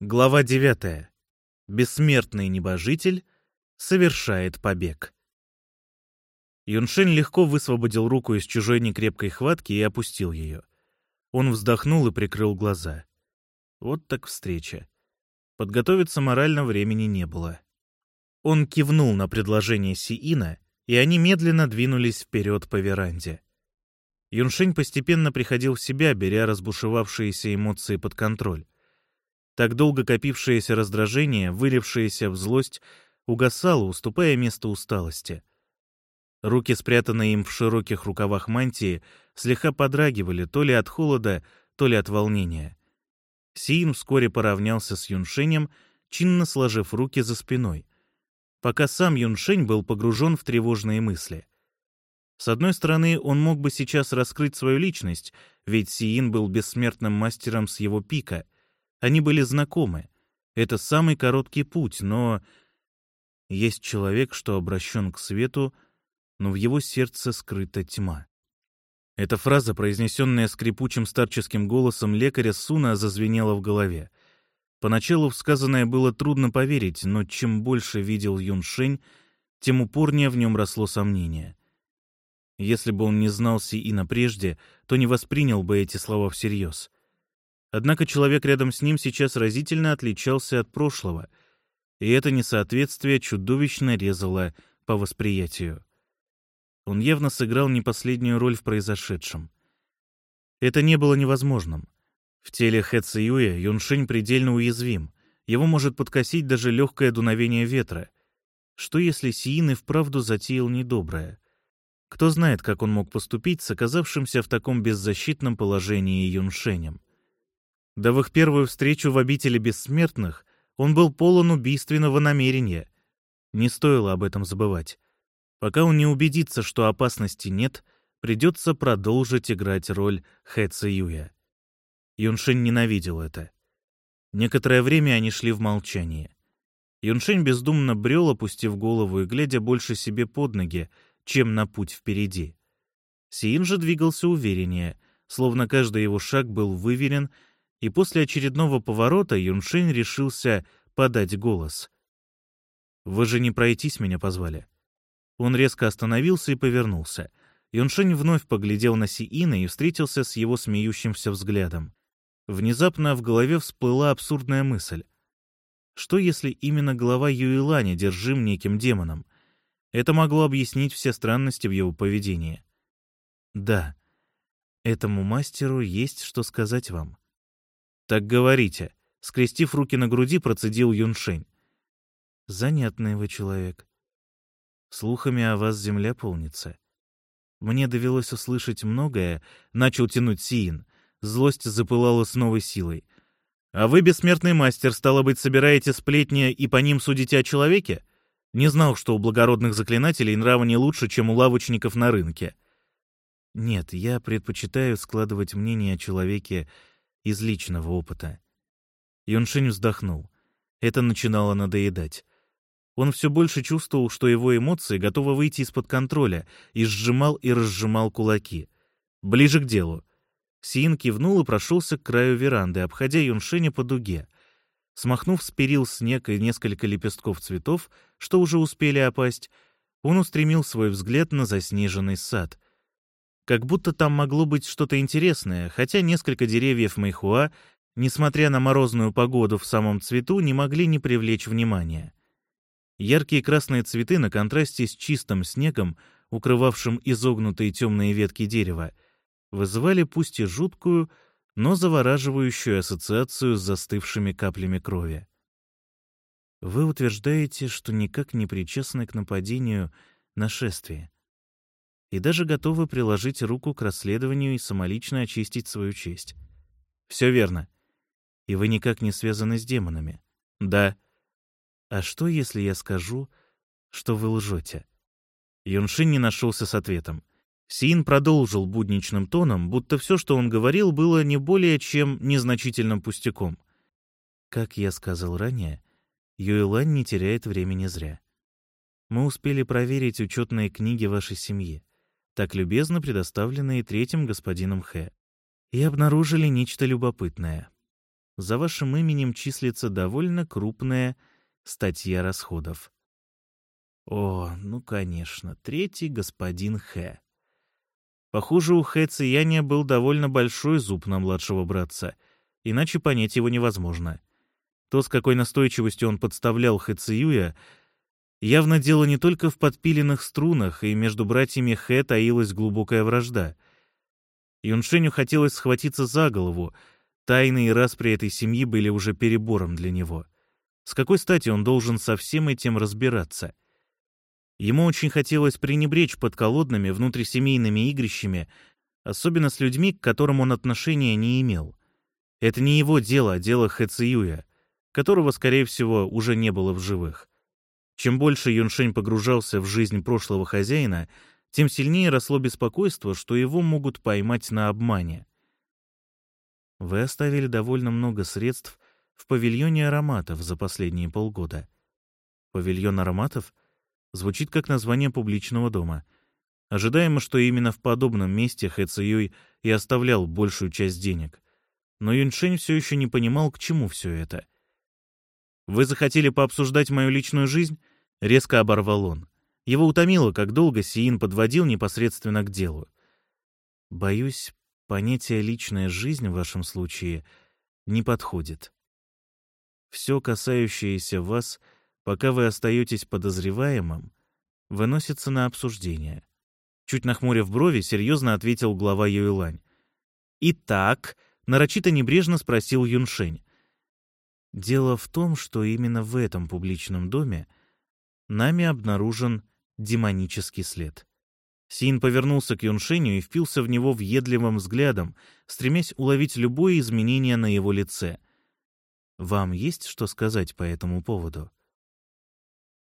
Глава 9. Бессмертный небожитель совершает побег. Юншень легко высвободил руку из чужой некрепкой хватки и опустил ее. Он вздохнул и прикрыл глаза. Вот так встреча. Подготовиться морально времени не было. Он кивнул на предложение Сиина, и они медленно двинулись вперед по веранде. Юншень постепенно приходил в себя, беря разбушевавшиеся эмоции под контроль. Так долго копившееся раздражение, вылившееся в злость, угасало, уступая место усталости. Руки, спрятанные им в широких рукавах мантии, слегка подрагивали то ли от холода, то ли от волнения. Сиин вскоре поравнялся с Юншенем, чинно сложив руки за спиной, пока сам Юншень был погружен в тревожные мысли. С одной стороны, он мог бы сейчас раскрыть свою личность, ведь Сиин был бессмертным мастером с его пика — они были знакомы. Это самый короткий путь, но... Есть человек, что обращен к свету, но в его сердце скрыта тьма. Эта фраза, произнесенная скрипучим старческим голосом лекаря Суна, зазвенела в голове. Поначалу в сказанное было трудно поверить, но чем больше видел Юн Шень, тем упорнее в нем росло сомнение. Если бы он не знал Сиина прежде, то не воспринял бы эти слова всерьез. Однако человек рядом с ним сейчас разительно отличался от прошлого, и это несоответствие чудовищно резало по восприятию. Он явно сыграл не последнюю роль в произошедшем. Это не было невозможным. В теле Хэ Циюя Юншень предельно уязвим. Его может подкосить даже легкое дуновение ветра. Что если Сиин и вправду затеял недоброе? Кто знает, как он мог поступить с оказавшимся в таком беззащитном положении Юншенем? Да в их первую встречу в обители бессмертных он был полон убийственного намерения. Не стоило об этом забывать. Пока он не убедится, что опасности нет, придется продолжить играть роль Хэ Циюя. Юншень ненавидел это. Некоторое время они шли в молчании. Юншень бездумно брел, опустив голову и глядя больше себе под ноги, чем на путь впереди. Сиин же двигался увереннее, словно каждый его шаг был выверен и после очередного поворота Юншень решился подать голос. «Вы же не пройтись меня позвали». Он резко остановился и повернулся. Юншень вновь поглядел на Сиина и встретился с его смеющимся взглядом. Внезапно в голове всплыла абсурдная мысль. Что если именно глава Юиланя держим неким демоном? Это могло объяснить все странности в его поведении. Да, этому мастеру есть что сказать вам. «Так говорите», — скрестив руки на груди, процедил Юншень. «Занятный вы человек. Слухами о вас земля полнится. Мне довелось услышать многое», — начал тянуть Сиин. Злость запылала с новой силой. «А вы, бессмертный мастер, стало быть, собираете сплетни и по ним судите о человеке? Не знал, что у благородных заклинателей нрава не лучше, чем у лавочников на рынке». «Нет, я предпочитаю складывать мнение о человеке из личного опыта. Юншинь вздохнул. Это начинало надоедать. Он все больше чувствовал, что его эмоции готовы выйти из-под контроля, и сжимал и разжимал кулаки. Ближе к делу. Сиин кивнул и прошелся к краю веранды, обходя Юншеня по дуге. Смахнув с перил снег и несколько лепестков цветов, что уже успели опасть, он устремил свой взгляд на заснеженный сад — как будто там могло быть что-то интересное, хотя несколько деревьев Мэйхуа, несмотря на морозную погоду в самом цвету, не могли не привлечь внимания. Яркие красные цветы на контрасте с чистым снегом, укрывавшим изогнутые темные ветки дерева, вызывали пусть и жуткую, но завораживающую ассоциацию с застывшими каплями крови. Вы утверждаете, что никак не причастны к нападению нашествия и даже готовы приложить руку к расследованию и самолично очистить свою честь. Все верно. И вы никак не связаны с демонами. Да. А что, если я скажу, что вы лжете? Юншин не нашелся с ответом. Син продолжил будничным тоном, будто все, что он говорил, было не более чем незначительным пустяком. Как я сказал ранее, Юэлань не теряет времени зря. Мы успели проверить учетные книги вашей семьи так любезно предоставленные третьим господином Хэ, и обнаружили нечто любопытное. за вашим именем числится довольно крупная статья расходов. О, ну, конечно, третий господин Хэ. Похоже, у Хэ Цияня был довольно большой зуб на младшего братца, иначе понять его невозможно. То, с какой настойчивостью он подставлял Хэ Циюя, явно дело не только в подпиленных струнах, и между братьями Хэ таилась глубокая вражда. Юншеню хотелось схватиться за голову, тайны и распри этой семьи были уже перебором для него. С какой стати он должен со всем этим разбираться — Ему очень хотелось пренебречь подколодными внутрисемейными игрищами, особенно с людьми, к которым он отношения не имел. Это не его дело, а дело Хэциюя, которого, скорее всего, уже не было в живых. Чем больше Юншень погружался в жизнь прошлого хозяина, тем сильнее росло беспокойство, что его могут поймать на обмане. Вы оставили довольно много средств в павильоне ароматов за последние полгода. Павильон ароматов — Звучит как название публичного дома. Ожидаемо, что именно в подобном месте Хэ Циюй и оставлял большую часть денег. Но Юньшень все еще не понимал, к чему все это. «Вы захотели пообсуждать мою личную жизнь?» — резко оборвал он. Его утомило, как долго Сиин подводил непосредственно к делу. «Боюсь, понятие «личная жизнь» в вашем случае не подходит. Все, касающееся вас — пока вы остаетесь подозреваемым, выносится на обсуждение. Чуть нахмурив брови, серьезно ответил глава Юйлань. «Итак», — нарочито небрежно спросил Юншень. «Дело в том, что именно в этом публичном доме нами обнаружен демонический след». Син повернулся к Юншеню и впился в него въедливым взглядом, стремясь уловить любое изменение на его лице. «Вам есть что сказать по этому поводу?»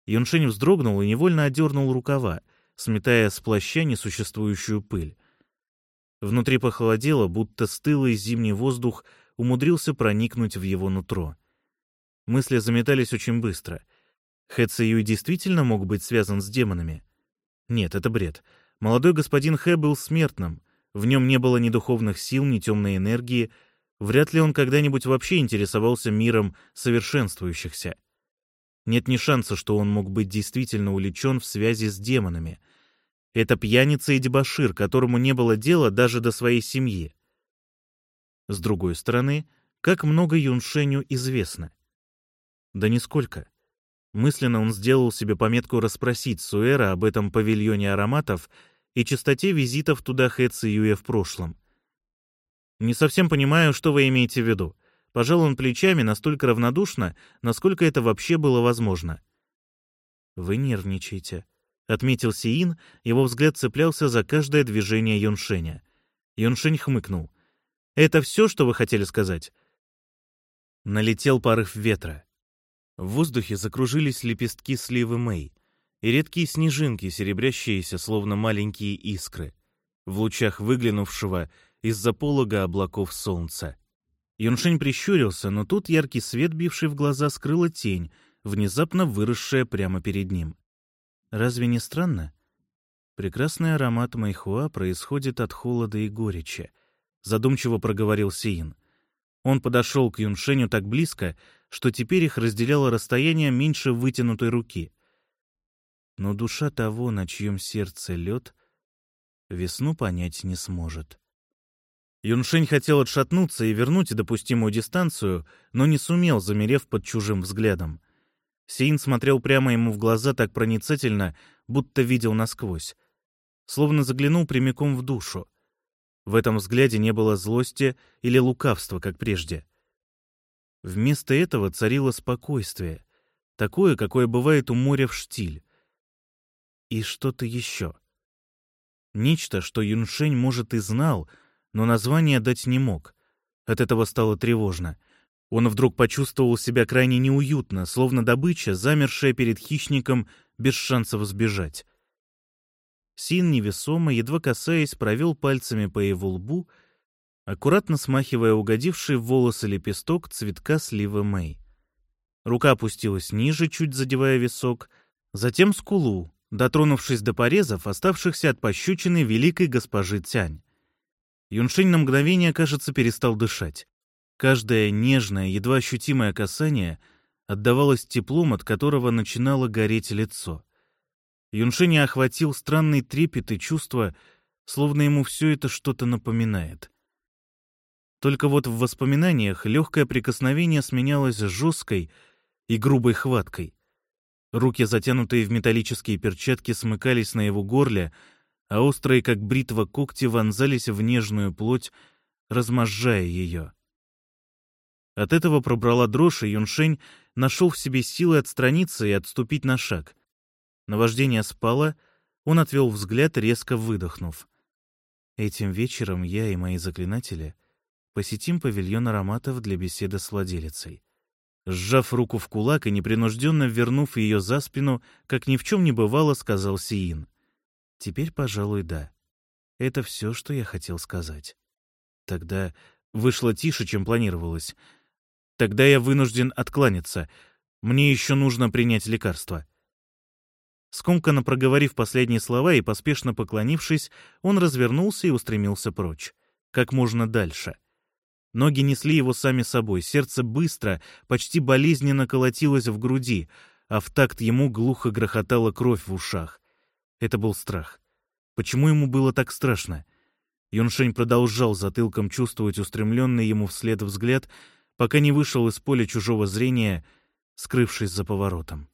Юншень вздрогнул и невольно одернул рукава, сметая с плаща несуществующую пыль. Внутри похолодело, будто стылый зимний воздух умудрился проникнуть в его нутро. Мысли заметались очень быстро. Хэ Циюй действительно мог быть связан с демонами? Нет, это бред. Молодой господин Хэ был смертным. В нем не было ни духовных сил, ни темной энергии. Вряд ли он когда-нибудь вообще интересовался миром совершенствующихся. Нет ни шанса, что он мог быть действительно увлечен в связи с демонами. Это пьяница и дебошир, которому не было дела даже до своей семьи. С другой стороны, как много Юншеню известно? Да нисколько. Мысленно он сделал себе пометку расспросить Суэра об этом павильоне ароматов и частоте визитов туда Хэ Циюя в прошлом. «Не совсем понимаю, что вы имеете в виду», Пожал он плечами настолько равнодушно, насколько это вообще было возможно. «Вы нервничаете», — отметил Сиин, его взгляд цеплялся за каждое движение Юншеня. Юншень хмыкнул. «Это все, что вы хотели сказать?» Налетел порыв ветра. В воздухе закружились лепестки сливы Мэй и редкие снежинки, серебрящиеся, словно маленькие искры, в лучах выглянувшего из-за полога облаков солнца. Юншень прищурился, но тут яркий свет, бивший в глаза, скрыла тень, внезапно выросшая прямо перед ним. Разве не странно? Прекрасный аромат майхуа происходит от холода и горечи, задумчиво проговорил Сиин. Он подошел к Юншеню так близко, что теперь их разделяло расстояние меньше вытянутой руки. Но душа того, на чьем сердце лед, весну понять не сможет. Юншень хотел отшатнуться и вернуть допустимую дистанцию, но не сумел, замерев под чужим взглядом. Сейн смотрел прямо ему в глаза так проницательно, будто видел насквозь. Словно заглянул прямиком в душу. В этом взгляде не было злости или лукавства, как прежде. Вместо этого царило спокойствие, такое, какое бывает у моря в штиль. И что-то еще. Нечто, что Юншень, может, и знал — но название дать не мог. От этого стало тревожно. Он вдруг почувствовал себя крайне неуютно, словно добыча, замершая перед хищником, без шансов сбежать. Син невесомо, едва касаясь, провел пальцами по его лбу, аккуратно смахивая угодивший в волосы лепесток цветка сливы Мэй. Рука опустилась ниже, чуть задевая висок, затем скулу, дотронувшись до порезов, оставшихся от пощечины великой госпожи Тянь. Юншень на мгновение, кажется, перестал дышать. Каждое нежное, едва ощутимое касание отдавалось теплом, от которого начинало гореть лицо. Юншиня охватил странный трепет и чувство, словно ему все это что-то напоминает. Только вот в воспоминаниях легкое прикосновение сменялось жесткой и грубой хваткой. Руки, затянутые в металлические перчатки, смыкались на его горле, а острые, как бритва, когти вонзались в нежную плоть, разможжая ее. От этого пробрала дрожь, и Юншень нашел в себе силы отстраниться и отступить на шаг. Наваждение спало, он отвел взгляд, резко выдохнув. Этим вечером я и мои заклинатели посетим павильон ароматов для беседы с владелицей. Сжав руку в кулак и непринужденно вернув ее за спину, как ни в чем не бывало, сказал Сиин. «Теперь, пожалуй, да. Это все, что я хотел сказать». Тогда вышло тише, чем планировалось. Тогда я вынужден откланяться. Мне еще нужно принять лекарство. Скомканно проговорив последние слова и поспешно поклонившись, он развернулся и устремился прочь. Как можно дальше. Ноги несли его сами собой, сердце быстро, почти болезненно колотилось в груди, а в такт ему глухо грохотала кровь в ушах. Это был страх. Почему ему было так страшно? Юншень продолжал затылком чувствовать устремленный ему вслед взгляд, пока не вышел из поля чужого зрения, скрывшись за поворотом.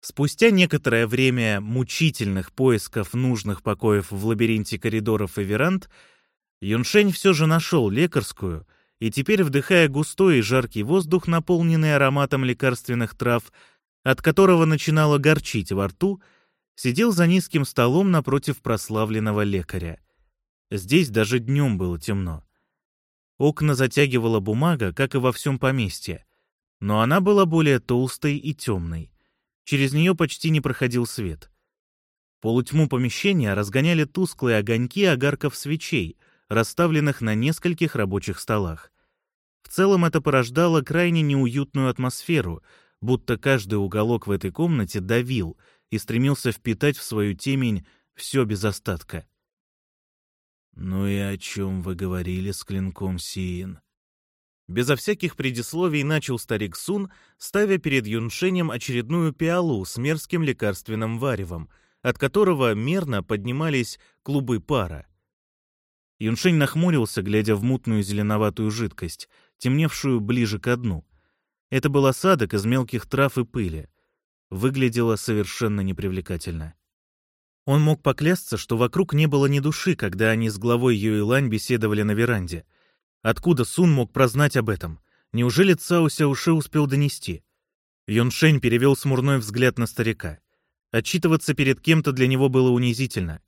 Спустя некоторое время мучительных поисков нужных покоев в лабиринте коридоров и веранд, Юншень все же нашел лекарскую, и теперь, вдыхая густой и жаркий воздух, наполненный ароматом лекарственных трав, от которого начинало горчить во рту, сидел за низким столом напротив прославленного лекаря. Здесь даже днем было темно. Окна затягивала бумага, как и во всем поместье, но она была более толстой и темной. Через нее почти не проходил свет. Полутьму помещения разгоняли тусклые огоньки огарков свечей, расставленных на нескольких рабочих столах. В целом это порождало крайне неуютную атмосферу, будто каждый уголок в этой комнате давил и стремился впитать в свою темень все без остатка. «Ну и о чем вы говорили с клинком Сиин?» Безо всяких предисловий начал старик Сун, ставя перед Юншенем очередную пиалу с мерзким лекарственным варевом, от которого мерно поднимались клубы пара. Юншень нахмурился, глядя в мутную зеленоватую жидкость, темневшую ближе к дну. Это был осадок из мелких трав и пыли. Выглядело совершенно непривлекательно. Он мог поклясться, что вокруг не было ни души, когда они с главой Юйлань беседовали на веранде. Откуда Сун мог прознать об этом? Неужели Цао Сяуши успел донести? Юншень перевел смурной взгляд на старика. Отчитываться перед кем-то для него было унизительно.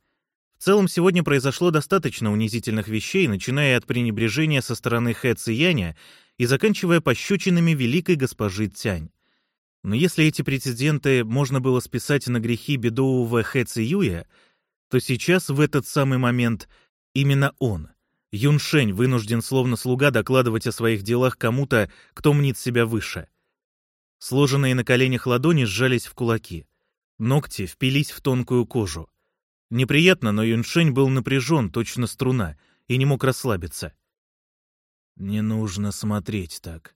В целом, сегодня произошло достаточно унизительных вещей, начиная от пренебрежения со стороны Хэ Цияня и заканчивая пощечинами великой госпожи Цянь. Но если эти прецеденты можно было списать на грехи бедового Хэ Циюя, то сейчас, в этот самый момент, именно он, Юншень, вынужден словно слуга докладывать о своих делах кому-то, кто мнит себя выше. Сложенные на коленях ладони сжались в кулаки. Ногти впились в тонкую кожу. Неприятно, но Юншень был напряжен, точно струна, и не мог расслабиться. «Не нужно смотреть так»,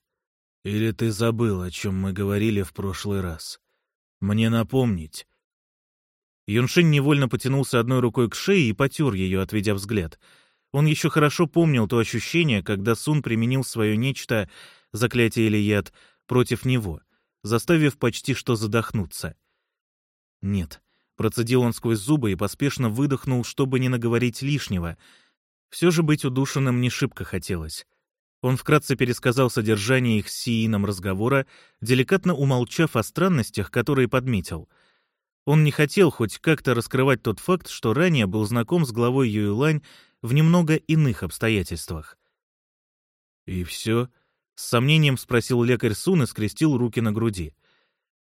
или ты забыл, о чем мы говорили в прошлый раз? Мне напомнить?» Юншин невольно потянулся одной рукой к шее и потер ее, отведя взгляд. Он еще хорошо помнил то ощущение, когда Сун применил свое нечто, заклятие или яд, против него, заставив почти что задохнуться. «Нет», — процедил он сквозь зубы и поспешно выдохнул, чтобы не наговорить лишнего. Все же быть удушенным не шибко хотелось. Он вкратце пересказал содержание их с Сиином разговора, деликатно умолчав о странностях, которые подметил. Он не хотел хоть как-то раскрывать тот факт, что ранее был знаком с главой Юйлань в немного иных обстоятельствах. «И все?» — с сомнением спросил лекарь Сун и скрестил руки на груди.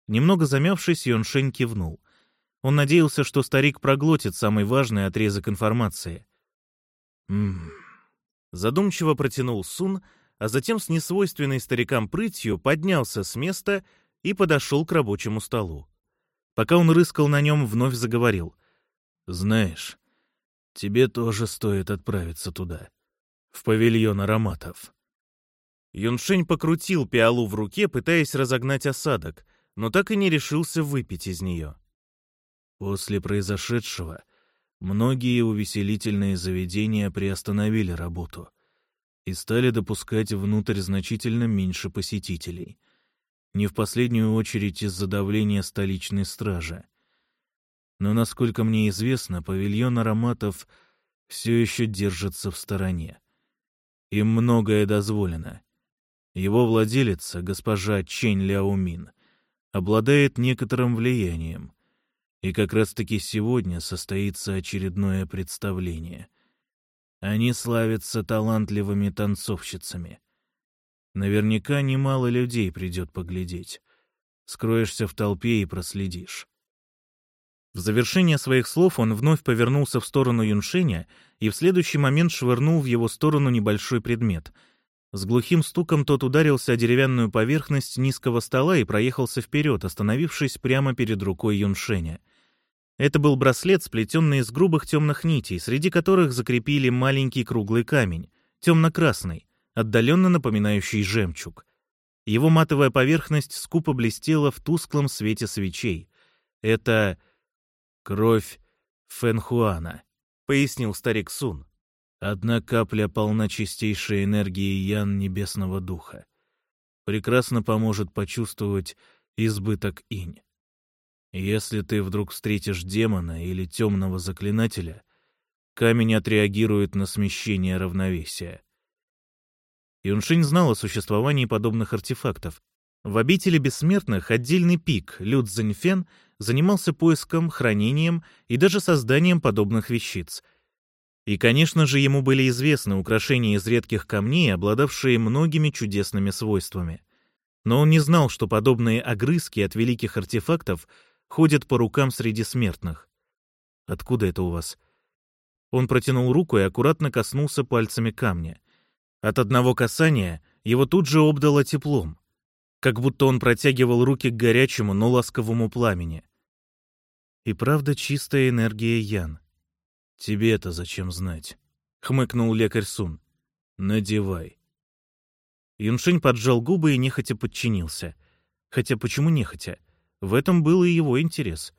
Немного замявшись, Йоншень кивнул. Он надеялся, что старик проглотит самый важный отрезок информации. «Ммм...» Задумчиво протянул Сун, а затем с несвойственной старикам прытью поднялся с места и подошел к рабочему столу. Пока он рыскал на нем, вновь заговорил. «Знаешь, тебе тоже стоит отправиться туда. в павильон ароматов. Юншень покрутил пиалу в руке, пытаясь разогнать осадок, но так и не решился выпить из нее. После произошедшего многие увеселительные заведения приостановили работу и стали допускать внутрь значительно меньше посетителей. Не в последнюю очередь из-за давления столичной стражи. Но, насколько мне известно, павильон ароматов все еще держится в стороне. Им многое дозволено. Его владелица, госпожа Чень Ляомин, обладает некоторым влиянием. И как раз-таки сегодня состоится очередное представление. Они славятся талантливыми танцовщицами. Наверняка немало людей придет поглядеть. Скроешься в толпе и проследишь. В завершение своих слов он вновь повернулся в сторону Юншеня и в следующий момент швырнул в его сторону небольшой предмет — с глухим стуком тот ударился о деревянную поверхность низкого стола и проехался вперед, остановившись прямо перед рукой Юншеня. Это был браслет, сплетенный из грубых темных нитей, среди которых закрепили маленький круглый камень, темно-красный, отдаленно напоминающий жемчуг. Его матовая поверхность скупо блестела в тусклом свете свечей. Это кровь Фэнхуана, пояснил старик Сун. Одна капля полна чистейшей энергии Ян Небесного Духа. Прекрасно поможет почувствовать избыток инь. Если ты вдруг встретишь демона или темного заклинателя, камень отреагирует на смещение равновесия. Юншинь знал о существовании подобных артефактов. В обители бессмертных отдельный пик, Лю Цзиньфен, занимался поиском, хранением и даже созданием подобных вещиц — и, конечно же, ему были известны украшения из редких камней, обладавшие многими чудесными свойствами. Но он не знал, что подобные огрызки от великих артефактов ходят по рукам среди смертных. «Откуда это у вас?» Он протянул руку и аккуратно коснулся пальцами камня. От одного касания его тут же обдало теплом, как будто он протягивал руки к горячему, но ласковому пламени. И правда чистая энергия Ян. «Тебе-то зачем знать?» — хмыкнул лекарь Сун. «Надевай». Юншень поджал губы и нехотя подчинился. Хотя почему нехотя? В этом был и его интерес.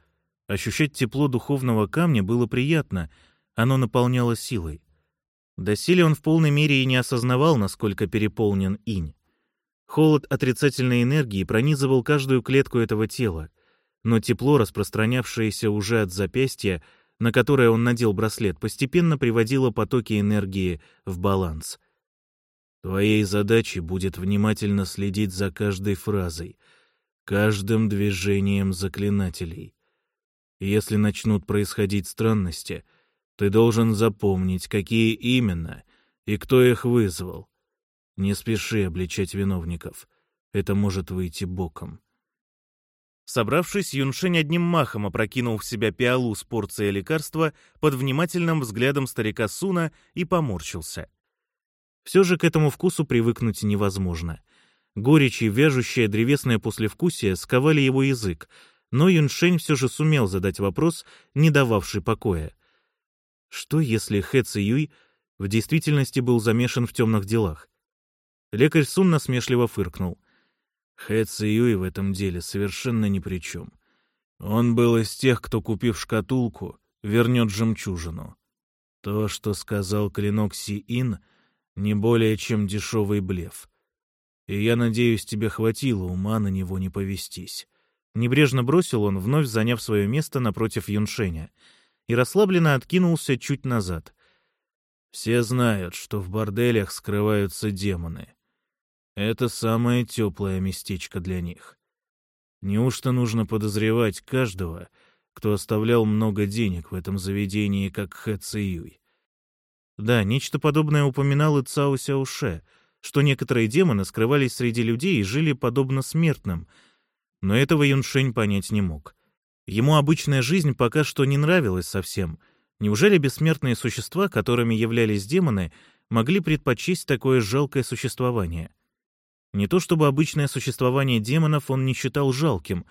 Ощущать тепло духовного камня было приятно, оно наполняло силой. Доселе он в полной мере и не осознавал, насколько переполнен инь. Холод отрицательной энергии пронизывал каждую клетку этого тела, но тепло, распространявшееся уже от запястья, на которое он надел браслет, постепенно приводило потоки энергии в баланс. Твоей задачей будет внимательно следить за каждой фразой, каждым движением заклинателей. Если начнут происходить странности, ты должен запомнить, какие именно и кто их вызвал. Не спеши обличать виновников. Это может выйти боком. Собравшись, Юншень одним махом опрокинул в себя пиалу с порцией лекарства под внимательным взглядом старика Суна и поморщился. Все же к этому вкусу привыкнуть невозможно. Горечь и вяжущее древесное послевкусие сковали его язык, но Юншень все же сумел задать вопрос, не дававший покоя. Что, если Хэ Ци в действительности был замешан в темных делах? Лекарь Сун насмешливо фыркнул — Хэ Циюй в этом деле совершенно ни при чем. Он был из тех, кто, купив шкатулку, вернет жемчужину. То, что сказал клинок Си-Ин, не более чем дешевый блеф. И я надеюсь, тебе хватило ума на него не повестись. Небрежно бросил он, вновь заняв свое место напротив Юншеня, и расслабленно откинулся чуть назад. Все знают, что в борделях скрываются демоны. Это самое теплое местечко для них. Неужто нужно подозревать каждого, кто оставлял много денег в этом заведении, как Хэ Циюй? Да, нечто подобное упоминал и Цао Сяуше, что некоторые демоны скрывались среди людей и жили подобно смертным, но этого Юншень понять не мог. Ему обычная жизнь пока что не нравилась совсем. Неужели бессмертные существа, которыми являлись демоны, могли предпочесть такое жалкое существование? Не то чтобы обычное существование демонов он не считал жалким,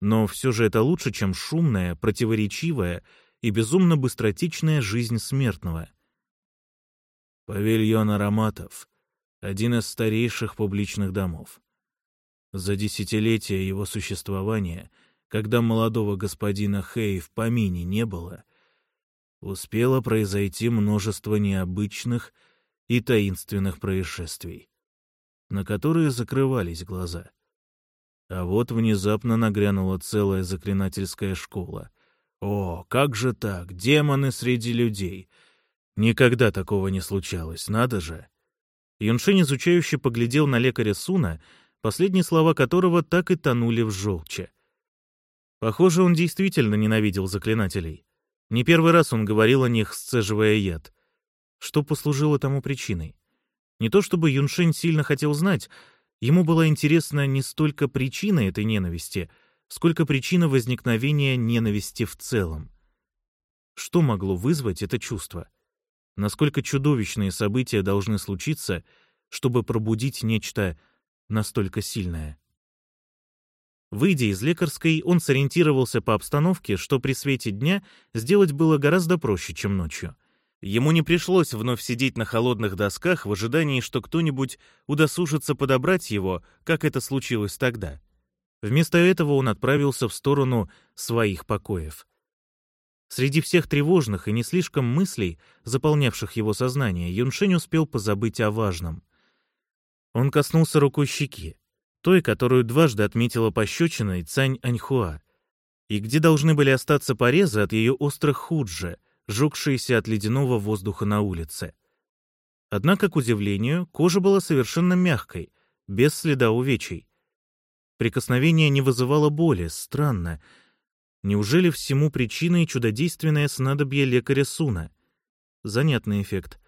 но все же это лучше, чем шумная, противоречивая и безумно быстротечная жизнь смертного. Павильон ароматов — один из старейших публичных домов. За десятилетия его существования, когда молодого господина Хэй в помине не было, успело произойти множество необычных и таинственных происшествий, на которые закрывались глаза. А вот внезапно нагрянула целая заклинательская школа. О, как же так, демоны среди людей! Никогда такого не случалось, надо же! Юншень изучающе поглядел на лекаря Суна, последние слова которого так и тонули в желче. Похоже, он действительно ненавидел заклинателей. Не первый раз он говорил о них, сцеживая яд. Что послужило тому причиной? Не то чтобы Юншень сильно хотел знать, ему была интересна не столько причина этой ненависти, сколько причина возникновения ненависти в целом. Что могло вызвать это чувство? Насколько чудовищные события должны случиться, чтобы пробудить нечто настолько сильное? Выйдя из лекарской, он сориентировался по обстановке, что при свете дня сделать было гораздо проще, чем ночью. Ему не пришлось вновь сидеть на холодных досках в ожидании, что кто-нибудь удосужится подобрать его, как это случилось тогда. Вместо этого он отправился в сторону своих покоев. Среди всех тревожных и не слишком мыслей, заполнявших его сознание, Юншень успел позабыть о важном. Он коснулся рукой щеки той, которую дважды отметила пощечиной Цань Аньхуа, и где должны были остаться порезы от ее острых худжи, жегшиеся от ледяного воздуха на улице. Однако, к удивлению, кожа была совершенно мягкой, без следа увечий. Прикосновение не вызывало боли, странно. Неужели всему причиной чудодейственное снадобье лекаря Суна? Занятный эффект.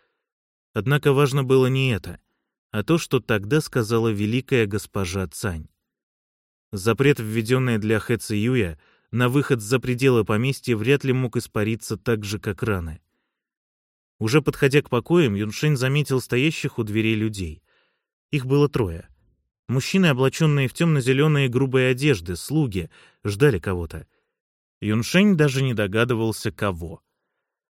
Однако важно было не это — а то, что тогда сказала великая госпожа Цань. Запрет, введенный для Хэ Циюя, на выход за пределы поместья вряд ли мог испариться так же, как раны. Уже подходя к покоям, Юншень заметил стоящих у дверей людей. Их было трое. Мужчины, облаченные в темно-зеленые грубые одежды, слуги, ждали кого-то. Юншень даже не догадывался, кого.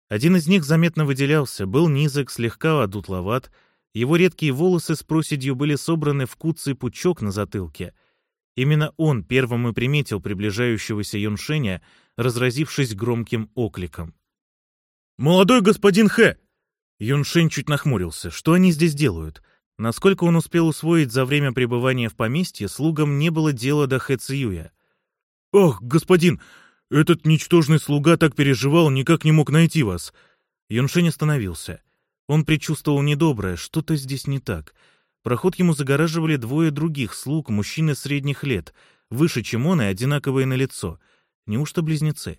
Один из них заметно выделялся, был низок, слегка одутловат, его редкие волосы с проседью были собраны в куцый пучок на затылке. Именно он первым и приметил приближающегося Юншеня, разразившись громким окликом. «Молодой господин Хэ!» Юншень чуть нахмурился. Что они здесь делают? Насколько он успел усвоить за время пребывания в поместье, слугам не было дела до Хэ Циюя. «Ох, господин, этот ничтожный слуга так переживал, никак не мог найти вас!» Юншень остановился. Он предчувствовал недоброе, что-то здесь не так. Проход ему загораживали двое других слуг, мужчины средних лет, выше, чем он и одинаковые на лицо. Неужто близнецы?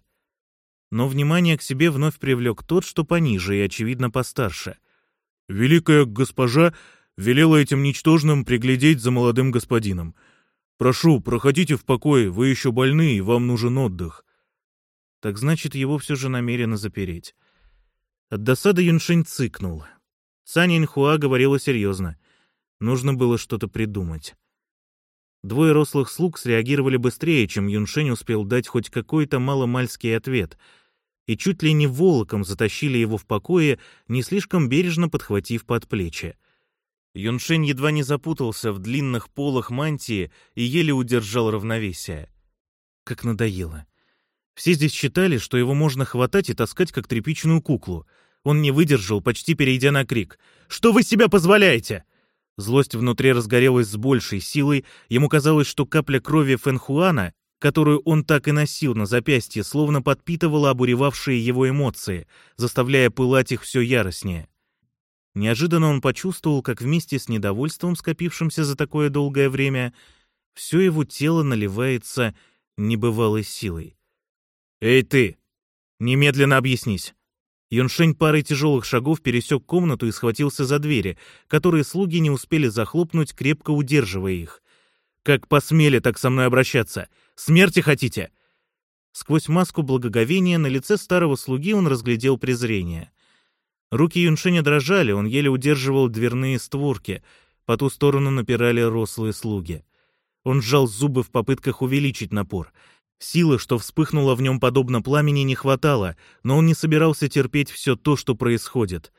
Но внимание к себе вновь привлек тот, что пониже и, очевидно, постарше. «Великая госпожа велела этим ничтожным приглядеть за молодым господином. Прошу, проходите в покой, вы еще больны, и вам нужен отдых». Так значит, его все же намерены запереть. От досады Юншень цыкнул. Цань Инхуа говорила серьезно. Нужно было что-то придумать. Двое рослых слуг среагировали быстрее, чем Юншень успел дать хоть какой-то маломальский ответ, и чуть ли не волоком затащили его в покое, не слишком бережно подхватив под плечи. Юншень едва не запутался в длинных полах мантии и еле удержал равновесие. Как надоело. Все здесь считали, что его можно хватать и таскать, как тряпичную куклу. Он не выдержал, почти перейдя на крик. «Что вы себя позволяете?» Злость внутри разгорелась с большей силой. Ему казалось, что капля крови Фэнхуана, которую он так и носил на запястье, словно подпитывала обуревавшие его эмоции, заставляя пылать их все яростнее. Неожиданно он почувствовал, как вместе с недовольством, скопившимся за такое долгое время, все его тело наливается небывалой силой. «Эй ты! Немедленно объяснись!» Юншень парой тяжелых шагов пересек комнату и схватился за двери, которые слуги не успели захлопнуть, крепко удерживая их. «Как посмели так со мной обращаться? Смерти хотите?» Сквозь маску благоговения на лице старого слуги он разглядел презрение. Руки Юншеня дрожали, он еле удерживал дверные створки, по ту сторону напирали рослые слуги. Он сжал зубы в попытках увеличить напор — Силы, что вспыхнуло в нем подобно пламени, не хватало, но он не собирался терпеть все то, что происходит.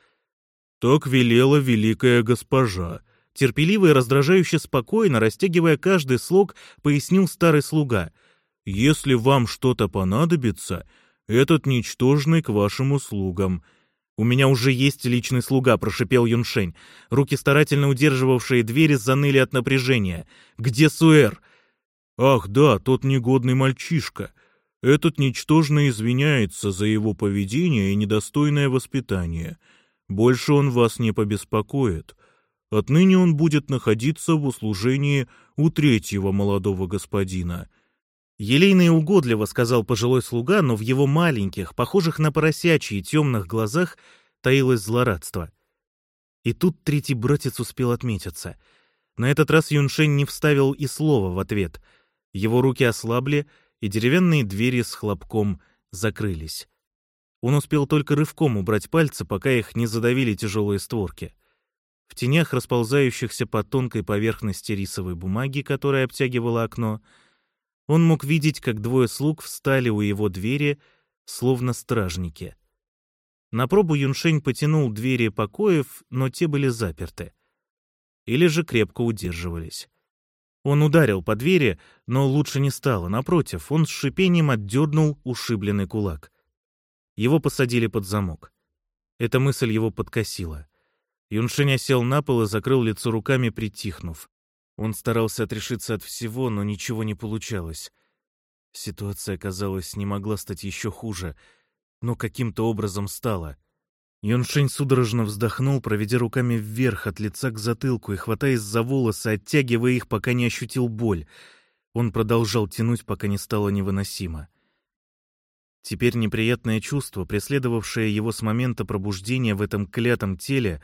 «Так велела великая госпожа», терпеливо и раздражающе спокойно, растягивая каждый слог, пояснил старый слуга. «Если вам что-то понадобится, этот ничтожный к вашим услугам». «У меня уже есть личный слуга», — прошипел Юншень. Руки, старательно удерживавшие двери, заныли от напряжения. «Где Суэр?» «Ах да, тот негодный мальчишка. Этот ничтожно извиняется за его поведение и недостойное воспитание. Больше он вас не побеспокоит. Отныне он будет находиться в услужении у третьего молодого господина». Елейно и угодливо сказал пожилой слуга, но в его маленьких, похожих на поросячьи темных глазах таилось злорадство. И тут третий братец успел отметиться. На этот раз Юншень не вставил и слова в ответ. Его руки ослабли, и деревянные двери с хлопком закрылись. Он успел только рывком убрать пальцы, пока их не задавили тяжелые створки. В тенях, расползающихся по тонкой поверхности рисовой бумаги, которая обтягивала окно, он мог видеть, как двое слуг встали у его двери, словно стражники. На пробу Юншень потянул двери покоев, но те были заперты. Или же крепко удерживались. Он ударил по двери, но лучше не стало. Напротив, он с шипением отдернул ушибленный кулак. Его посадили под замок. Эта мысль его подкосила. Юншень сел на пол и закрыл лицо руками, притихнув. Он старался отрешиться от всего, но ничего не получалось. Ситуация, казалось, не могла стать еще хуже, но каким-то образом стала. Юншень судорожно вздохнул, проведя руками вверх от лица к затылку и хватаясь за волосы, оттягивая их, пока не ощутил боль. Он продолжал тянуть, пока не стало невыносимо. Теперь неприятное чувство, преследовавшее его с момента пробуждения в этом клятом теле,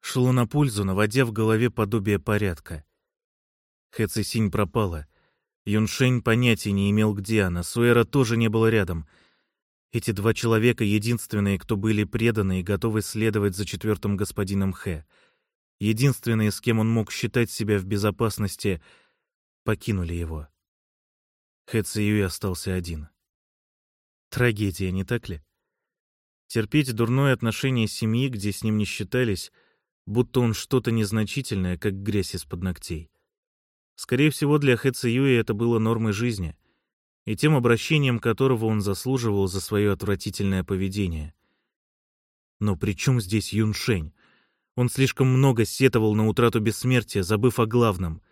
шло на пользу, наводя в голове подобие порядка. Хэ Цисинь пропала. Юншень понятия не имел, где она. Суэра тоже не было рядом. Эти два человека — единственные, кто были преданы и готовы следовать за четвертым господином Хэ. Единственные, с кем он мог считать себя в безопасности, покинули его. Хэ Циюй остался один. Трагедия, не так ли? Терпеть дурное отношение семьи, где с ним не считались, будто он что-то незначительное, как грязь из-под ногтей. Скорее всего, для Хэ Циюи это было нормой жизни и тем обращением которого он заслуживал за свое отвратительное поведение. Но при чем здесь Юншень? Он слишком много сетовал на утрату бессмертия, забыв о главном.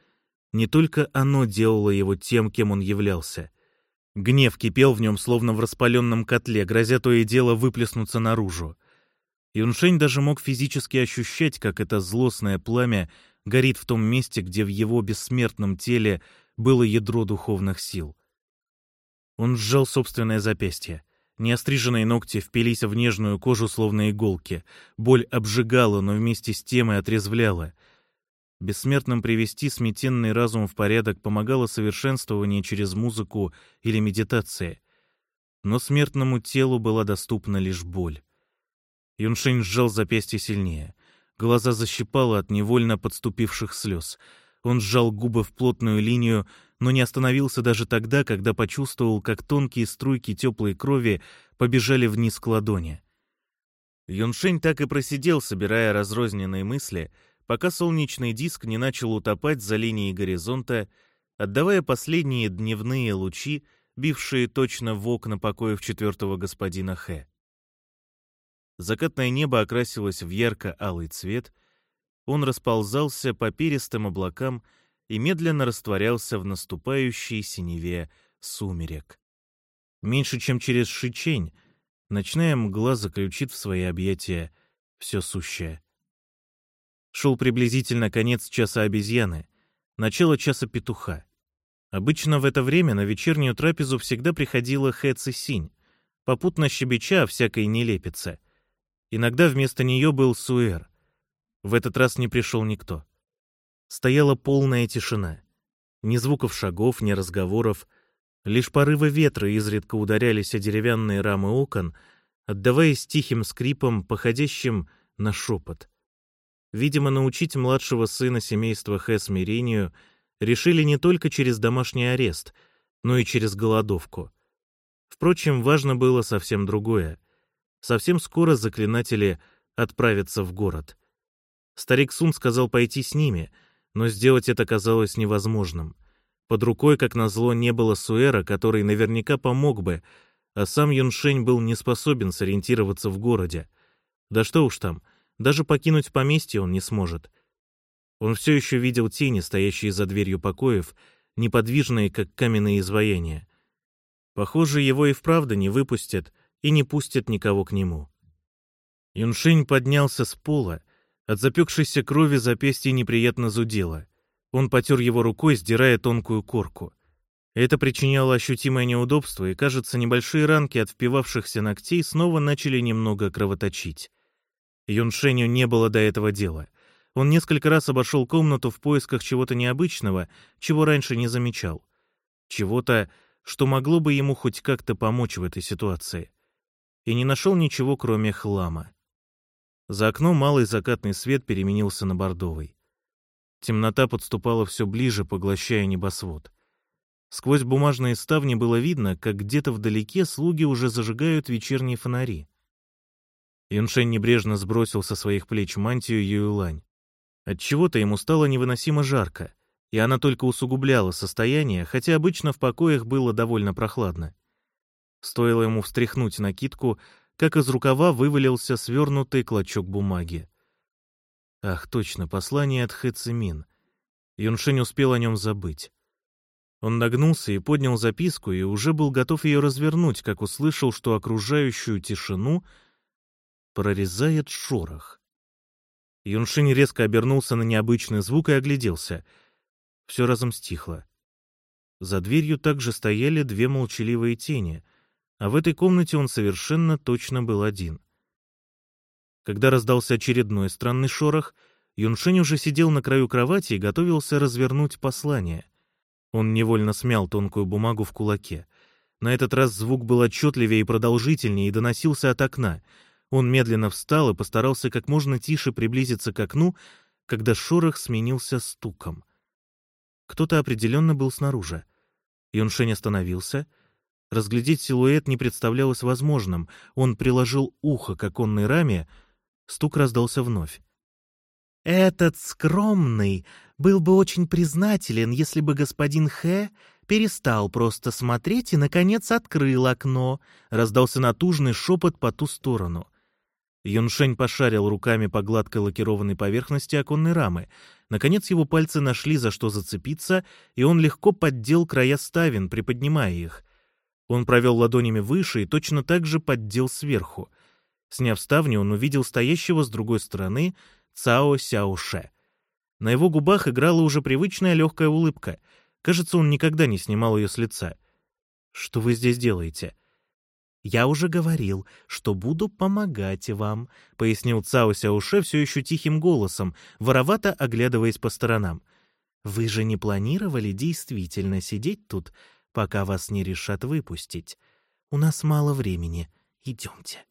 Не только оно делало его тем, кем он являлся. Гнев кипел в нем, словно в распаленном котле, грозя то и дело выплеснуться наружу. Юншень даже мог физически ощущать, как это злостное пламя горит в том месте, где в его бессмертном теле было ядро духовных сил. Он сжал собственное запястье. Неостриженные ногти впились в нежную кожу, словно иголки. Боль обжигала, но вместе с тем и отрезвляла. Бессмертным привести сметенный разум в порядок помогало совершенствование через музыку или медитация. Но смертному телу была доступна лишь боль. Юншень сжал запястье сильнее — Глаза защипало от невольно подступивших слез. Он сжал губы в плотную линию, но не остановился даже тогда, когда почувствовал, как тонкие струйки теплой крови побежали вниз к ладони. Юншень так и просидел, собирая разрозненные мысли, пока солнечный диск не начал утопать за линией горизонта, отдавая последние дневные лучи, бившие точно в окна покоев четвертого господина Хэ. Закатное небо окрасилось в ярко-алый цвет, он расползался по перистым облакам и медленно растворялся в наступающей синеве сумерек. Меньше чем через шичень ночная мгла заключит в свои объятия все сущее. Шел приблизительно конец часа обезьяны, начало часа петуха. Обычно в это время на вечернюю трапезу всегда приходила Хэ Цисинь, попутно щебеча о всякой нелепице — Иногда вместо нее был Суэр. В этот раз не пришел никто. Стояла полная тишина. Ни звуков шагов, ни разговоров. Лишь порывы ветра изредка ударялись о деревянные рамы окон, отдаваясь тихим скрипом, походящим на шепот. Видимо, научить младшего сына семейства Хэ смирению решили не только через домашний арест, но и через голодовку. Впрочем, важно было совсем другое. Совсем скоро заклинатели отправиться в город. Старик Сун сказал пойти с ними, но сделать это казалось невозможным. Под рукой, как назло, не было Суэра, который наверняка помог бы, а сам Юншень был не способен сориентироваться в городе. Да что уж там, даже покинуть поместье он не сможет. Он все еще видел тени, стоящие за дверью покоев, неподвижные, как каменные изваяния. Похоже, его и вправду не выпустят и не пустят никого к нему. Юншень поднялся с пола, от запекшейся крови запястье неприятно зудело. Он потер его рукой, сдирая тонкую корку. Это причиняло ощутимое неудобство, и, кажется, небольшие ранки от впивавшихся ногтей снова начали немного кровоточить. Юншеню не было до этого дела. Он несколько раз обошел комнату в поисках чего-то необычного, чего раньше не замечал. Чего-то, что могло бы ему хоть как-то помочь в этой ситуации. И не нашел ничего, кроме хлама. За окном малый закатный свет переменился на бордовый. Темнота подступала все ближе, поглощая небосвод. Сквозь бумажные ставни было видно, как где-то вдалеке слуги уже зажигают вечерние фонари. Юншень небрежно сбросил со своих плеч мантию Юйлань. Отчего-то ему стало невыносимо жарко, и она только усугубляла состояние, хотя обычно в покоях было довольно прохладно. Стоило ему встряхнуть накидку, как из рукава вывалился свернутый клочок бумаги. Ах, точно, послание от Хэ Цимин. Юншень успел о нем забыть. Он нагнулся и поднял записку, и уже был готов ее развернуть, как услышал, что окружающую тишину прорезает шорох. Юншинь резко обернулся на необычный звук и огляделся. Все разом стихло. За дверью также стояли две молчаливые тени, а в этой комнате он совершенно точно был один. Когда раздался очередной странный шорох, Юншинь уже сидел на краю кровати и готовился развернуть послание. Он невольно смял тонкую бумагу в кулаке. На этот раз звук был отчетливее и продолжительнее и доносился от окна — он медленно встал и постарался как можно тише приблизиться к окну, когда шорох сменился стуком. Кто-то определенно был снаружи. Юншень остановился. Разглядеть силуэт не представлялось возможным. Он приложил ухо к оконной раме. Стук раздался вновь. «Этот скромный был бы очень признателен, если бы господин Хэ перестал просто смотреть и, наконец, открыл окно», — раздался натужный шепот по ту сторону. Юншень пошарил руками по гладкой лакированной поверхности оконной рамы. Наконец его пальцы нашли за что зацепиться, и он легко поддел края ставен, приподнимая их. Он провел ладонями выше и точно так же поддел сверху. Сняв ставни, он увидел стоящего с другой стороны Цао Сяоше. На его губах играла уже привычная легкая улыбка. Кажется, он никогда не снимал ее с лица. «Что вы здесь делаете?» «Я уже говорил, что буду помогать вам», — пояснил Цао Сяуше все еще тихим голосом, воровато оглядываясь по сторонам. «Вы же не планировали действительно сидеть тут, пока вас не решат выпустить. У нас мало времени. Идемте».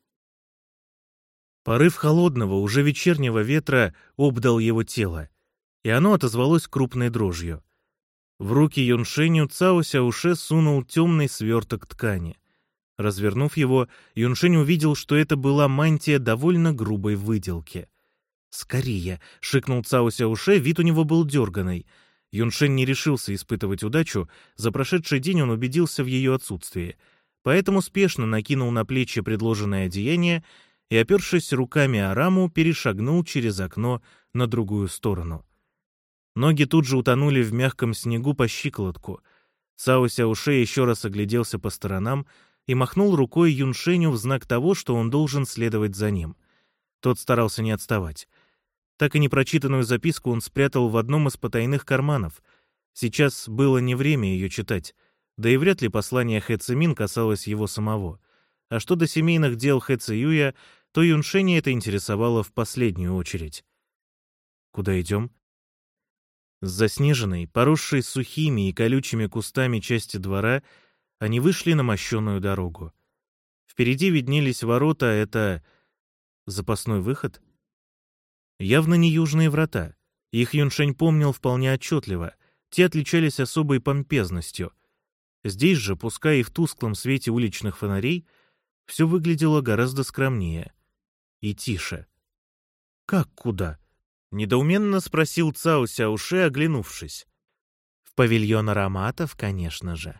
Порыв холодного, уже вечернего ветра обдал его тело, и оно отозвалось крупной дрожью. В руки Юншеню Цао Сяуше сунул темный сверток ткани — Развернув его, Юншень увидел, что это была мантия довольно грубой выделки. «Скорее!» — шикнул Цао Сяуше, вид у него был дерганый. Юншень не решился испытывать удачу, за прошедший день он убедился в ее отсутствии, поэтому спешно накинул на плечи предложенное одеяние и, опершись руками о раму, перешагнул через окно на другую сторону. Ноги тут же утонули в мягком снегу по щиколотку. Цао Сяуше еще раз огляделся по сторонам, и махнул рукой Юншеню в знак того, что он должен следовать за ним. Тот старался не отставать. Так и непрочитанную записку он спрятал в одном из потайных карманов. Сейчас было не время ее читать, да и вряд ли послание Хэ Цимин касалось его самого. А что до семейных дел Хэ Циюя, то Юншеня это интересовало в последнюю очередь. «Куда идем?» С заснеженной, поросшей сухими и колючими кустами части двора — они вышли на мощенную дорогу. Впереди виднелись ворота, это... запасной выход? Явно не южные врата. Их Юншень помнил вполне отчетливо. Те отличались особой помпезностью. Здесь же, пускай и в тусклом свете уличных фонарей, все выглядело гораздо скромнее и тише. «Как куда?» — недоуменно спросил Цао Сяуше, оглянувшись. «В павильон ароматов, конечно же».